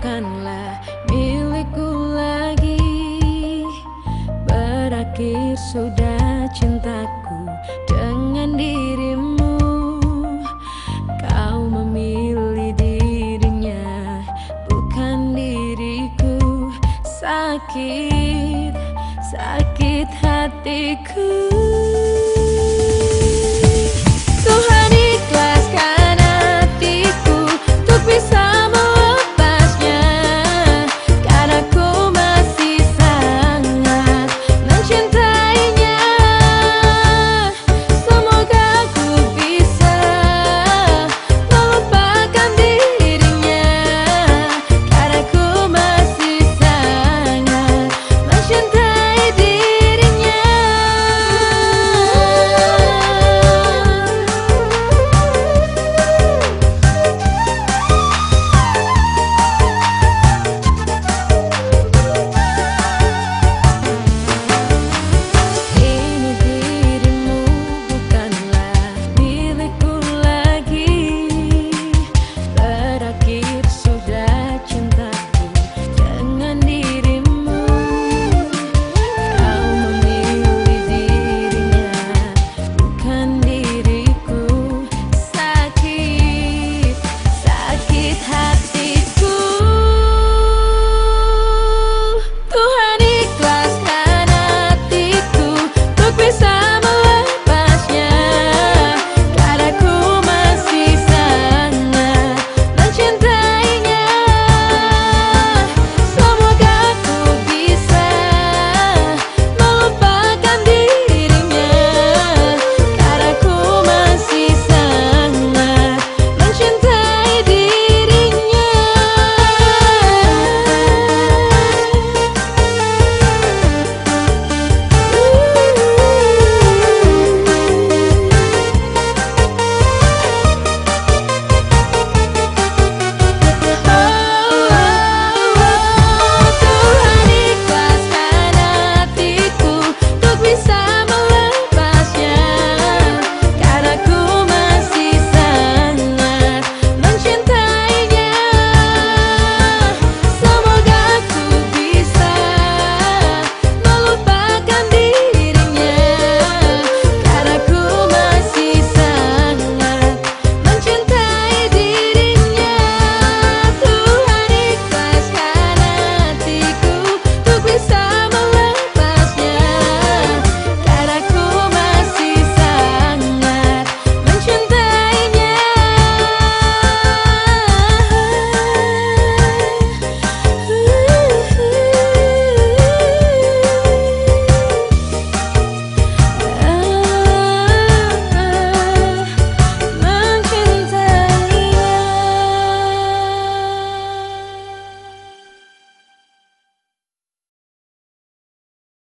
bukanlah milikku lagi. Berakhir sudah cintaku dengan dirimu. Kau memilih dirinya bukan diriku. Sakit, sakit hatiku. Tuhan